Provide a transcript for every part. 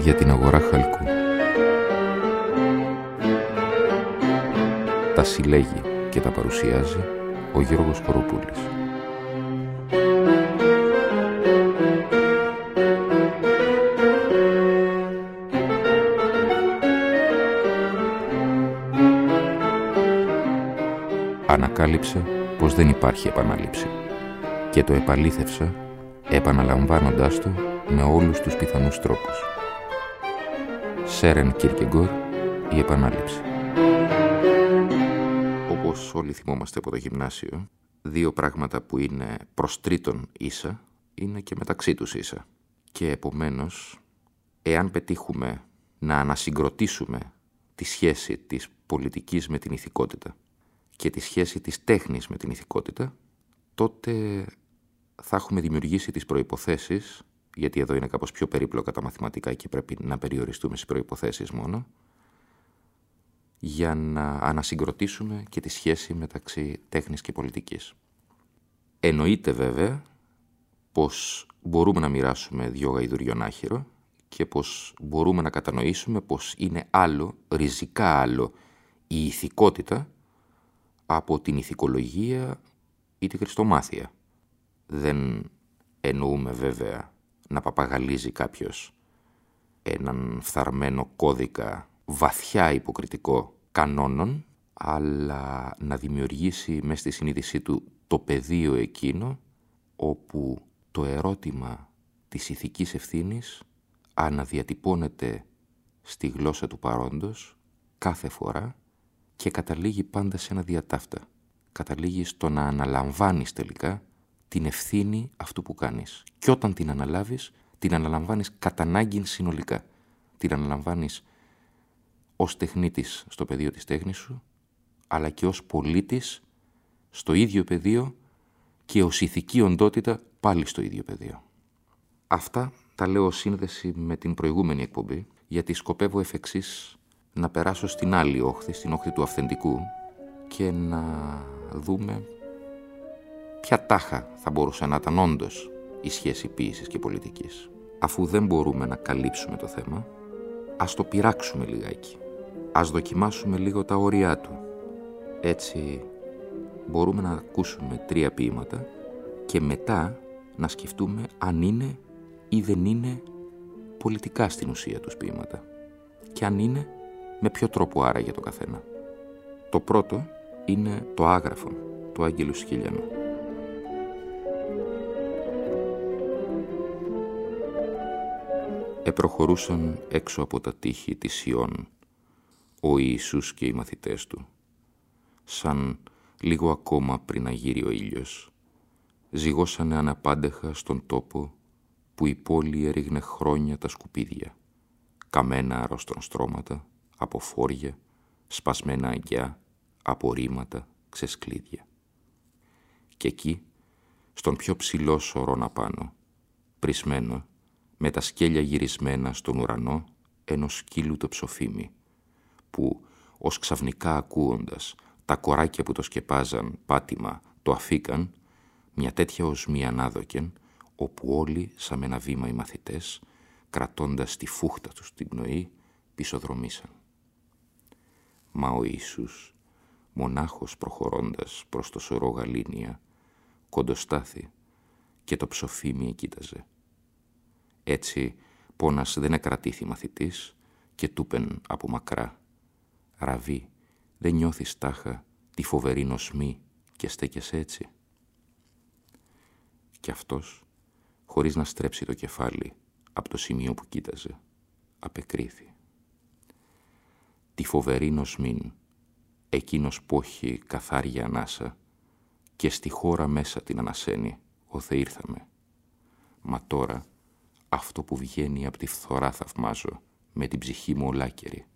για την αγορά χαλκού. Τα συλλέγει και τα παρουσιάζει ο Γιώργος Κοροπούλης. Ανακάλυψε πως δεν υπάρχει επανάληψη και το επαλήθευσα επαναλαμβάνοντάς το με όλους τους πιθανούς τρόπους. Σέρεν Κίρκεγκορ, η επανάληψη. Όπως όλοι θυμόμαστε από το γυμνάσιο, δύο πράγματα που είναι προς τρίτον ίσα, είναι και μεταξύ τους ίσα. Και επομένως, εάν πετύχουμε να ανασυγκροτήσουμε τη σχέση της πολιτικής με την ηθικότητα και τη σχέση της τέχνης με την ηθικότητα, τότε θα έχουμε δημιουργήσει τις προϋποθέσεις, γιατί εδώ είναι κάπως πιο περίπλοκα τα μαθηματικά και πρέπει να περιοριστούμε στις προϋποθέσεις μόνο, για να ανασυγκροτήσουμε και τη σχέση μεταξύ τέχνης και πολιτικής. Εννοείται βέβαια πως μπορούμε να μοιράσουμε δυο γαϊδουριών άχυρο και πως μπορούμε να κατανοήσουμε πως είναι άλλο, ριζικά άλλο, η ηθικότητα από την ηθικολογία ή τη χριστομάθεια. Δεν εννοούμε βέβαια να παπαγαλίζει κάποιος έναν φθαρμένο κώδικα βαθιά υποκριτικό κανόνων, αλλά να δημιουργήσει μέσα στη συνείδησή του το πεδίο εκείνο όπου το ερώτημα της ηθικής ευθύνης αναδιατυπώνεται στη γλώσσα του παρόντος κάθε φορά και καταλήγει πάντα σε ένα διατάφτα. Καταλήγει στο να αναλαμβάνεις τελικά την ευθύνη αυτού που κάνεις. Και όταν την αναλάβεις, την αναλαμβάνεις κατά ανάγκη συνολικά. Την αναλαμβάνεις ως τεχνίτης στο πεδίο της τέχνης σου, αλλά και ως πολίτης στο ίδιο πεδίο και ως ηθική οντότητα πάλι στο ίδιο πεδίο. Αυτά τα λέω σύνδεση με την προηγούμενη εκπομπή, γιατί σκοπεύω εφ' εξής να περάσω στην άλλη όχθη, στην όχθη του αυθεντικού και να δούμε ποια τάχα θα μπορούσε να ήταν όντως η σχέση ποιήσης και πολιτικής; Αφού δεν μπορούμε να καλύψουμε το θέμα, ας το πειράξουμε λιγάκι. Ας δοκιμάσουμε λίγο τα όρια του. Έτσι μπορούμε να ακούσουμε τρία ποίηματα και μετά να σκεφτούμε αν είναι ή δεν είναι πολιτικά στην ουσία τους ποίηματα. Και αν είναι, με ποιο τρόπο άραγε το καθένα. Το πρώτο είναι το άγραφο του Άγγελου Σκύλιανου. Επροχωρούσαν έξω από τα τείχη της Ιών ο Ιησούς και οι μαθητές του, σαν λίγο ακόμα πριν να γύρει ο ήλιος, ζυγώσανε αναπάντεχα στον τόπο που η πόλη έριγνε χρόνια τα σκουπίδια, καμένα αρρώστων στρώματα, από φόρια, σπασμένα αγκιά, απορρίμματα, ξεσκλίδια. Και εκεί, στον πιο ψηλό σωρόν απάνω, πρισμένο, με τα σκέλια γυρισμένα στον ουρανό, ενός σκύλου το ψοφίμι, που, ως ξαφνικά ακούοντας τα κοράκια που το σκεπάζαν πάτημα το αφήκαν, μια τέτοια οσμή ανάδοκεν, όπου όλοι, σαν με ένα βήμα οι μαθητές, κρατώντας τη φούχτα τους την πνοή, πισωδρομήσαν. Μα ο Ιησούς, μονάχος προχωρώντας προς το σωρό γαλήνια, κοντοστάθη και το ψοφίμι κοίταζε. Έτσι, πόνας δεν εκρατήθη μαθητής και τούπεν από μακρά. Ραβή, δεν νιώθεις τάχα τη φοβερή νοσμή και στέκεσαι έτσι; Κι αυτός, χωρίς να στρέψει το κεφάλι από το σημείο που κοίταζε, απεκρίθη. Τη φοβερή νοσμήν, εκείνος που έχει καθάρια ανάσα και στη χώρα μέσα την ανασένει, όθε ήρθαμε. Μα τώρα, αυτό που βγαίνει από τη φθορά θαυμάζω, με την ψυχή μου ολάκερη.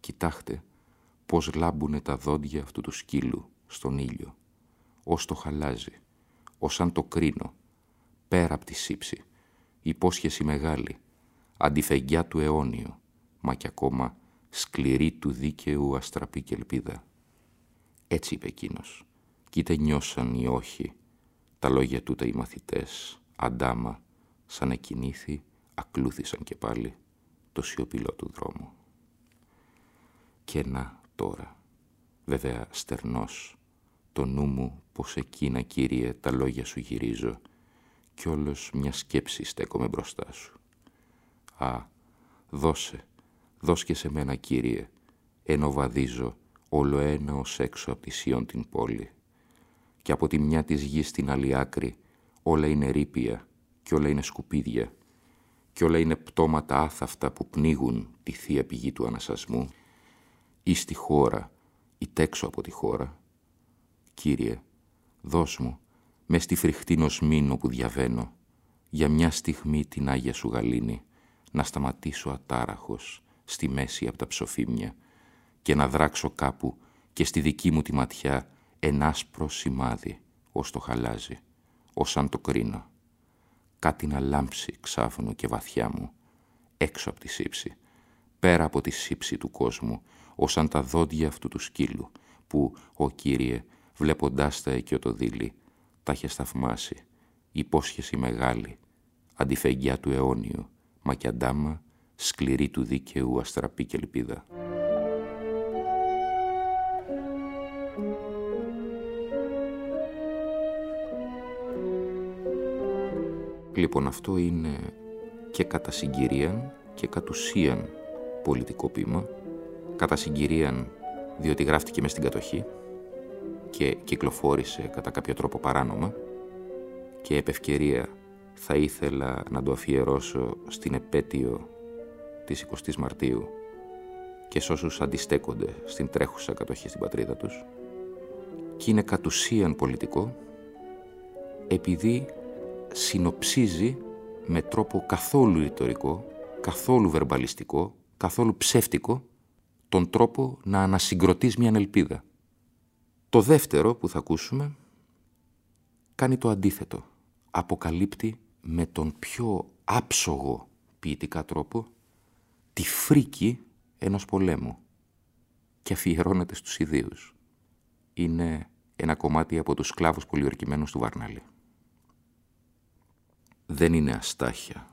Κοιτάχτε πώς λάμπουνε τα δόντια αυτού του σκύλου στον ήλιο, ως το χαλάζει, ως αν το κρίνω, πέρα από τη σύψη, υπόσχεση μεγάλη, αντιφεγγιά του αιώνιο, μα κι ακόμα σκληρή του δίκαιου αστραπή και ελπίδα. Έτσι είπε εκείνος. Κοίτα νιώσαν ή όχι τα λόγια τούτα οι μαθητές, αντάμα, σαν εκκινήθη, ακλούθησαν και πάλι το σιωπηλό του δρόμου. Και να τώρα, βέβαια στερνός, το νου μου πως εκείνα, Κύριε, τα λόγια σου γυρίζω κι όλος μια σκέψη στέκομαι μπροστά σου. Α, δώσε, δώσ' και σε μένα, Κύριε, ενώ βαδίζω όλο ένα ως έξω από τη Σιών την πόλη. Και από τη μια της γης στην άλλη άκρη όλα είναι ρήπια και όλα είναι σκουπίδια και όλα είναι πτώματα άθαυτα που πνίγουν τη θεία πηγή του ανασασμού ή στη χώρα ή τέξω από τη χώρα. Κύριε, δώσ' μου, μες στη φρικτή νοσμήνο που διαβαίνω, για μια στιγμή την Άγια Σου γαλήνη, να σταματήσω ατάραχος στη μέση από τα ψοφίμια και να δράξω κάπου και στη δική μου τη ματιά ένα άσπρο σημάδι ως το χαλάζει, ως αν το κρίνω. Κάτι να λάμψει ξάφνου και βαθιά μου, έξω από τη σύψη, πέρα από τη σύψη του κόσμου, ως αν τα δόντια αυτού του σκύλου, που, ο Κύριε, βλέποντάς τα εκειοτοδήλη, τα είχε σταυμάσει, υπόσχεση μεγάλη, αντιφεγγιά του αιώνιου, μα κι αντάμα, σκληρή του δίκαιου αστραπή και λυπίδα. Λοιπόν, αυτό είναι και κατά συγκυρίαν και κατ' ουσίαν πολιτικό πείμα. Κατά συγκυρίαν διότι γράφτηκε μες στην κατοχή και κυκλοφόρησε κατά κάποιο τρόπο παράνομα και επ' ευκαιρία θα ήθελα να το αφιερώσω στην επέτειο της 20ης Μαρτίου και σε όσους αντιστέκονται στην τρέχουσα κατοχή στην πατρίδα τους και είναι κατ' ουσίαν πολιτικό επειδή συνοψίζει με τρόπο καθόλου ρητορικό, καθόλου βερμπαλιστικό, καθόλου ψεύτικο τον τρόπο να ανασυγκροτείς μια ελπίδα. Το δεύτερο που θα ακούσουμε κάνει το αντίθετο. Αποκαλύπτει με τον πιο άψογο ποιητικά τρόπο τη φρίκη ενός πολέμου και αφιερώνεται στους ιδίους. Είναι ένα κομμάτι από τους σκλάβους πολιορκημένους του Βαρνάλη. Δεν είναι αστάχια,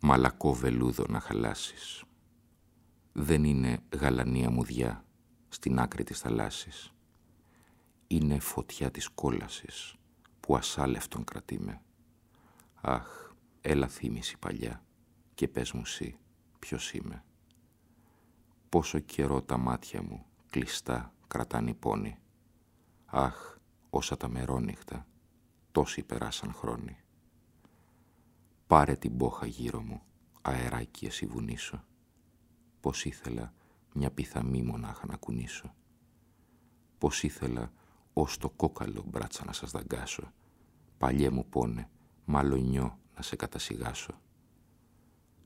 μαλακό βελούδο να χαλάσεις. Δεν είναι γαλανία μουδιά στην άκρη της θαλάσσης. Είναι φωτιά της κόλασης που ασάλευτον κρατήμε. Αχ, έλα θύμηση παλιά και πες μου σύ ποιος είμαι. Πόσο καιρό τα μάτια μου κλειστά κρατάνε πόνη. Αχ, όσα τα μερόνυχτα, τόσοι περάσαν χρόνοι. Πάρε την πόχα γύρω μου, αεράκι εσύ βουνήσω. Πώς ήθελα μια πιθαμή μονάχα να κουνήσω. Πώς ήθελα ως το κόκαλο μπράτσα να σας δαγκάσω. Παλιέ μου πόνε, μαλονιό να σε κατασυγάσω.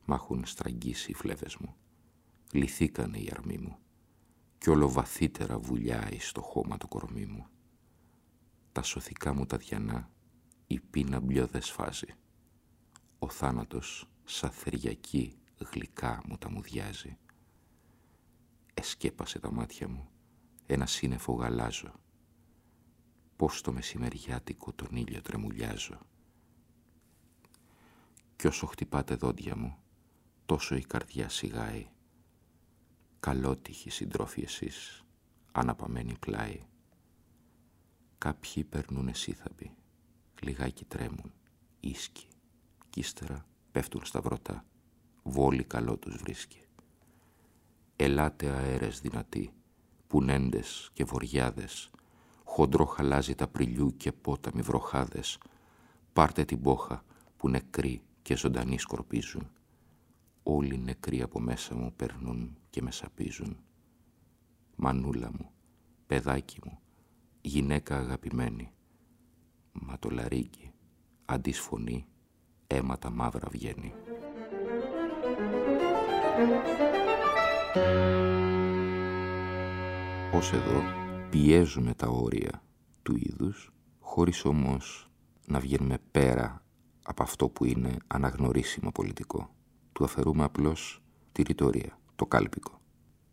Μ' έχουν στραγγίσει οι φλέβες μου. Λυθήκανε οι αρμοί μου. Κι όλο βαθύτερα βουλιάει στο χώμα το κορμί μου. Τα σωθικά μου τα διανά η πείνα μπλιό δεν σφάζει. Ο θάνατος σαν θεριακή γλυκά μου τα μουδιάζει. Εσκέπασε τα μάτια μου ένα σύννεφο γαλάζο. Πώς το μεσημεριάτικο τον ήλιο τρεμουλιάζω. Κι όσο χτυπάτε δόντια μου, τόσο η καρδιά σιγάει. Καλότυχοι συντρόφοι εσείς, αναπαμένη πλάι. Κάποιοι περνούνε σύθαμποι, λιγάκι τρέμουν, ίσκι κι ύστερα πέφτουν στα βρωτά. Βόλη καλό τους βρίσκει. Ελάτε αέρες δυνατοί, πουνέντες και βοριάδες, χοντρό χαλάζει τα πριλιού και πόταμοι βροχάδες, πάρτε την πόχα που νεκροί και ζωντανοί σκορπίζουν. Όλοι νεκροί από μέσα μου περνούν και με σαπίζουν. Μανούλα μου, παιδάκι μου, γυναίκα αγαπημένη, μα το λαρίκι, αντί φωνή, αίματα μαύρα βγαίνει. Ως εδώ πιέζουμε τα όρια του είδους, χωρίς όμως να βγαίνουμε πέρα από αυτό που είναι αναγνωρίσιμο πολιτικό. Του αφαιρούμε απλώς τη ρητορία, το κάλπικο.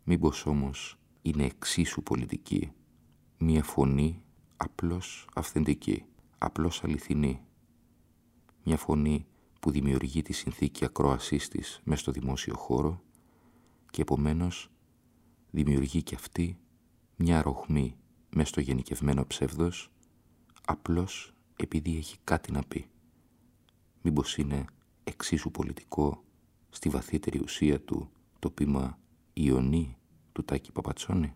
Μήπως όμως είναι εξίσου πολιτική μία φωνή απλώς αυθεντική, απλώς αληθινή, μια φωνή που δημιουργεί τη συνθήκη ακρόασής της μέσα στο δημόσιο χώρο και επομένως δημιουργεί και αυτή μια ροχμή μέσα στο γενικευμένο ψεύδος απλώς επειδή έχει κάτι να πει. Μήπως είναι εξίσου πολιτικό στη βαθύτερη ουσία του το πείμα «Ιωνί» του Τάκη Παπατσόνη;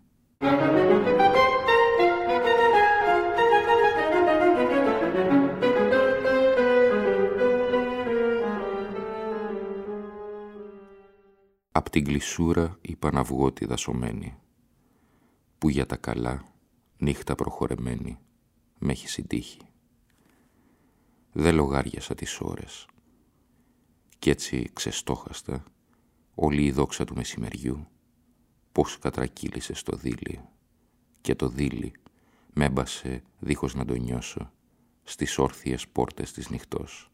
Απ' την κλεισούρα η Παναυγότη δασωμένη, που για τα καλά νύχτα προχωρεμένη με έχει συντύχει. Δεν λογάριασα τις ώρες. Κι έτσι ξεστόχαστα όλη η δόξα του μεσημεριού πώς κατρακύλησε στο δίλη και το δίλη με έμπασε δίχως να το νιώσω στις όρθιες πόρτες της νυχτός.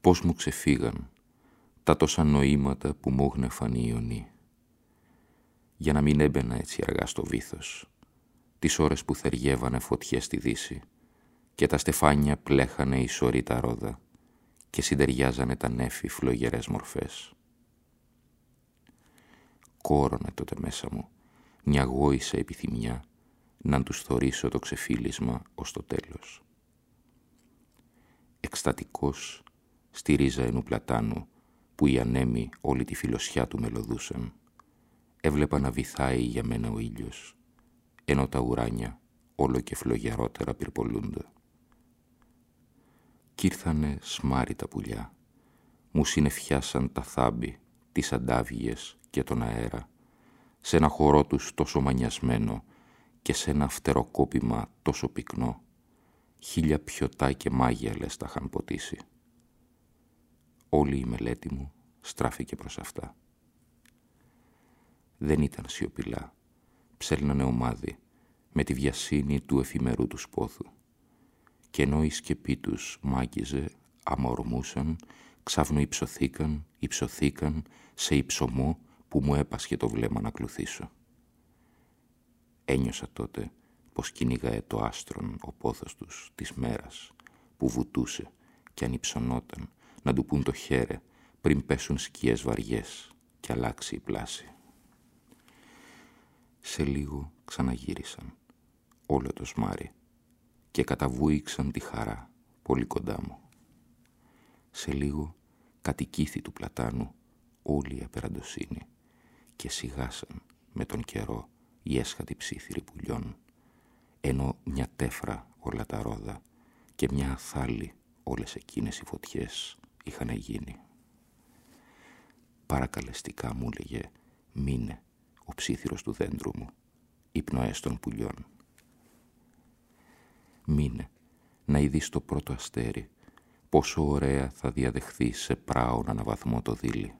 Πώς μου ξεφύγαν τα τόσα νοήματα που μου έγνεφαν οι Ιωνοί. Για να μην έμπαινα έτσι αργά στο βήθος, τις ώρες που θεργεύανε φωτιές στη δύση και τα στεφάνια πλέχανε ισορή τα ρόδα και συντεριάζανε τα νέφη φλογερές μορφές. Κόρωνε τότε μέσα μου μια γόησα επιθυμιά να τους θωρήσω το ξεφύλισμα ως το τέλος. Εκστατικός στη ρίζα ενού πλατάνου που οι ανέμοι όλη τη φιλοσιά του μελωδούσαν. Έβλεπα να βυθάει για μένα ο ήλιος, ενώ τα ουράνια όλο και φλογιαρότερα πυρπολούνται. Κι ήρθανε τα πουλιά, μου συνεφιάσαν τα θάμπη, τις αντάβιες και τον αέρα, σε ένα χορό τους τόσο μανιασμένο και σε ένα φτεροκόπημα τόσο πυκνό, χίλια πιωτά και μάγια λες τα είχαν ποτίσει. Όλη η μελέτη μου στράφηκε προς αυτά. Δεν ήταν σιωπηλά. Ψέλνανε ομάδι με τη βιασύνη του εφημερού του σπόθου. Και ενώ η σκεπή τους μάγιζε, αμορμούσαν, ξάφνου υψωθήκαν, υψωθήκαν σε υψωμό που μου έπασχε το βλέμμα να κλουθήσω. Ένιωσα τότε πως κυνήγαε το άστρον ο πόθος τους της μέρας που βουτούσε και ανυψωνόταν να του πούν το χέρε πριν πέσουν σκιές βαριές και αλλάξει η πλάση. Σε λίγο ξαναγύρισαν όλο το σμάρι και καταβούηξαν τη χαρά πολύ κοντά μου. Σε λίγο κατοικήθη του πλατάνου όλη η απεραντοσύνη και σιγάσαν με τον καιρό οι έσχατοι ψήθυροι πουλιών ενώ μια τέφρα όλα τα ρόδα και μια αθάλη όλες εκείνες οι φωτιές είχαν γίνει. Παρακαλεστικά μου έλεγε «Μείνε, ο ψήθυρος του δέντρου μου, οι πνοές των πουλιών». Μείνε, να ειδείς το πρώτο αστέρι, πόσο ωραία θα διαδεχθεί σε πράον αναβαθμό το δίλη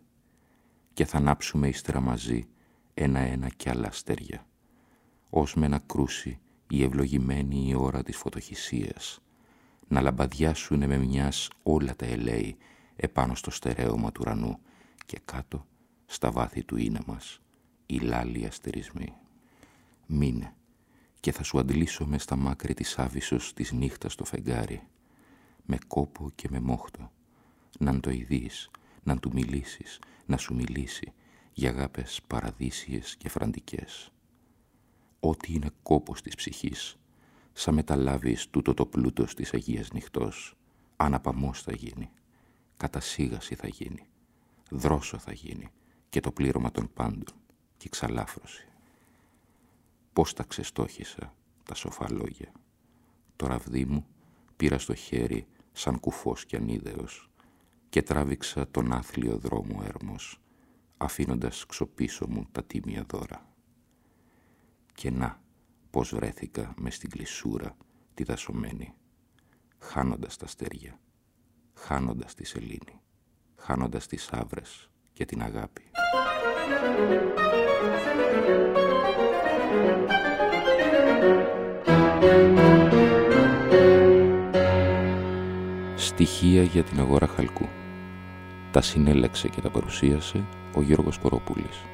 και θα ανάψουμε ύστερα μαζί ένα-ένα κι άλλα αστέρια, ως με να κρούσει η ευλογημένη η ώρα της φωτοχυσίας, να λαμπαδιάσουνε με μιας όλα τα ελέη επάνω στο στερέωμα του ουρανού και κάτω στα βάθη του είναι μας οι λάλοι αστερισμοί. Μείνε και θα σου αντλήσω μες στα μάκρη της άβυσος της νύχτας στο φεγγάρι με κόπο και με μόχτο να το ειδείς, να του μιλήσεις, να σου μιλήσει για αγάπες παραδείσιες και φραντικές. Ό,τι είναι κόπος της ψυχής, σαν μεταλάβεις τούτο το πλούτος της Αγίας Νυχτός, αναπαμός θα γίνει, κατασύγαση θα γίνει, δρόσο θα γίνει και το πλήρωμα των πάντων και ξαλάφρωση. Πώς τα ξεστόχησα τα σοφά λόγια. Το ραβδί μου πήρα στο χέρι σαν κουφός και ανίδεος και τράβηξα τον άθλιο δρόμο έρμος, αφήνοντας ξοπίσω μου τα τίμια δώρα. Και να, πώς βρέθηκα μες στην κλεισούρα τη δασωμένη, χάνοντας τα αστέρια, χάνοντας τη σελήνη, χάνοντας τις άβρες και την αγάπη. Στοιχεία για την αγορά χαλκού. Τα συνέλεξε και τα παρουσίασε ο Γιώργος Κοροπούλης.